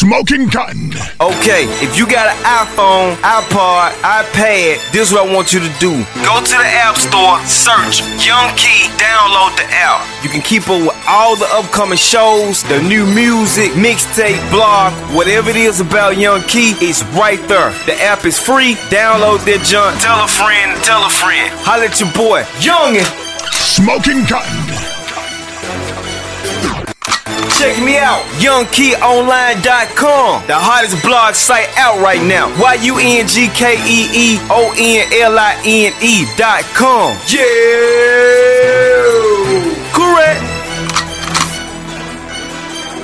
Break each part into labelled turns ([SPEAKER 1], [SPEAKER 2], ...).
[SPEAKER 1] Smoking Gun.
[SPEAKER 2] Okay, if you got an iPhone, iPod, iPad, this is what I want you to do. Go to the App Store, search Yung Kee, download the app. You can keep up with all the upcoming shows, the new music, mixtape, blog, whatever it is about Yung Kee, it's right there. The app is free. Download that junk. Tell a friend, tell a friend. Holla at your boy, Youngin.
[SPEAKER 1] Smoking Gun.
[SPEAKER 2] Check me out, YungKeeOnline.com, the hottest blog site out right now. Y U N G K E E O N L I N E.com. Yeah, correct.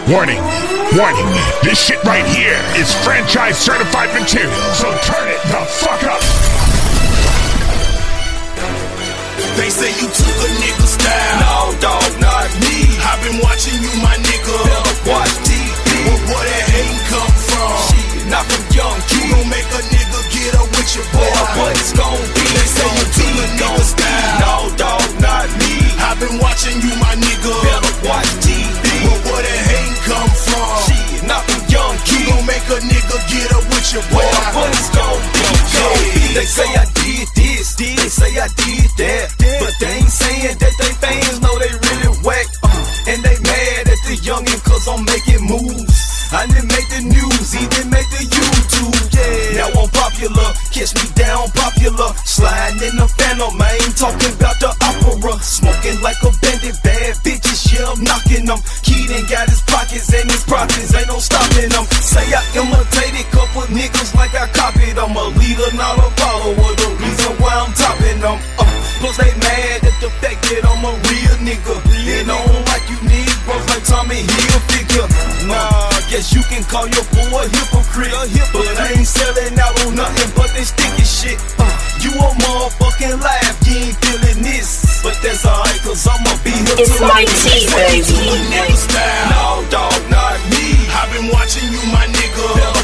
[SPEAKER 1] Warning, warning. This shit right here is franchise certified material, so turn it the fuck up.
[SPEAKER 2] Popular, me down popular. Sliding in the phantom, I ain't talking about the opera. Smoking like a bandit, bad bitches, yeah, I'm knocking them. Keaton got his pockets and his profits, ain't no stopping them. Say I imitated couple niggas like I copied them. A leader, not a follower, the reason why I'm topping them. Uh, plus they mad at the fact that I'm a real nigga. They don't like you niggas like Tommy Hilfiger. Nah, guess you can call your boy a hypocrite. But I ain't selling out on nothing but this sticky shit. Uh, you a motherfucking laugh, you ain't feeling this. But that's alright, cause I'ma be here
[SPEAKER 3] It's
[SPEAKER 2] till
[SPEAKER 3] my
[SPEAKER 2] I
[SPEAKER 3] tea, baby.
[SPEAKER 4] Nigga style.
[SPEAKER 2] No, dog, not me.
[SPEAKER 4] I've been watching you, my nigga.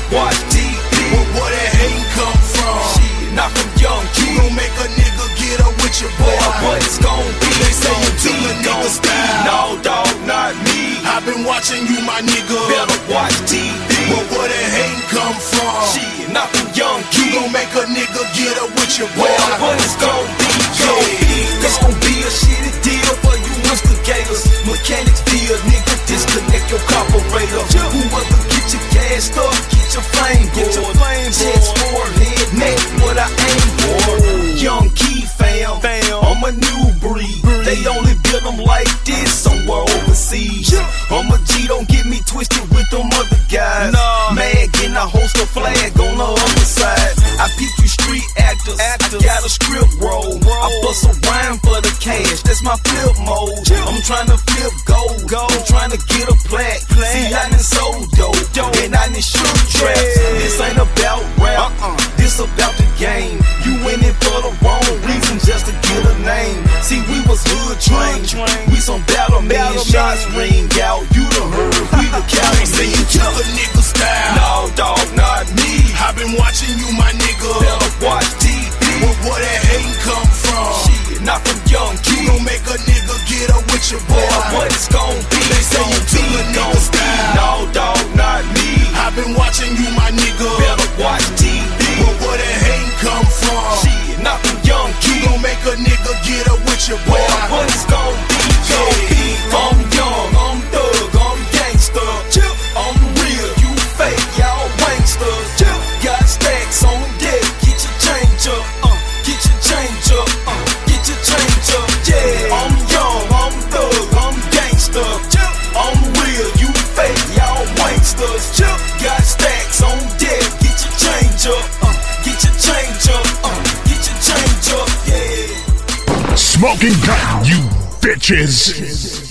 [SPEAKER 2] What it's gon' be?
[SPEAKER 4] They say you
[SPEAKER 2] be,
[SPEAKER 4] a nigga style.
[SPEAKER 2] No, dog, not me.
[SPEAKER 4] I've been watching you, my nigga.
[SPEAKER 2] Better watch TV.
[SPEAKER 4] But where that hating come from?
[SPEAKER 2] Shit, not from Young
[SPEAKER 4] You gon' make a nigga get up with your boy.
[SPEAKER 2] Boy, what it's gon' be? Be. This gon' be a shitty deal for you instigators. Mechanics feel, nigga, disconnect your carburetor. Whoever get your gas up, get your flame, get your flame, jets forehead, get me twisted with them other guys. Mad, getting a host a flag on the other side. I peep you street actors. I got a script roll. I bust a rhyme for the cash. That's my flip mode. I'm trying to flip gold. I'm trying to get a plaque. See, I done sold dope. And I done shoot traps. This ain't about rap. This about the game. You in it for the wrong reason just to get a name. See, we was hood trained. We some battle men. Shots ring out. You
[SPEAKER 4] You gon' make a nigga get up with your boy.
[SPEAKER 2] Boy, what it's gon' be?
[SPEAKER 4] They say you
[SPEAKER 2] Gon'
[SPEAKER 4] took a nigga style.
[SPEAKER 2] No, dog, not me.
[SPEAKER 4] I've been watching you, my nigga.
[SPEAKER 2] I'm real, you fake, y'all wanksters. Got stacks on deck, get your change up, uh, get your change up, uh, get your change up. Yeah.
[SPEAKER 1] Smoking Gun, you bitches.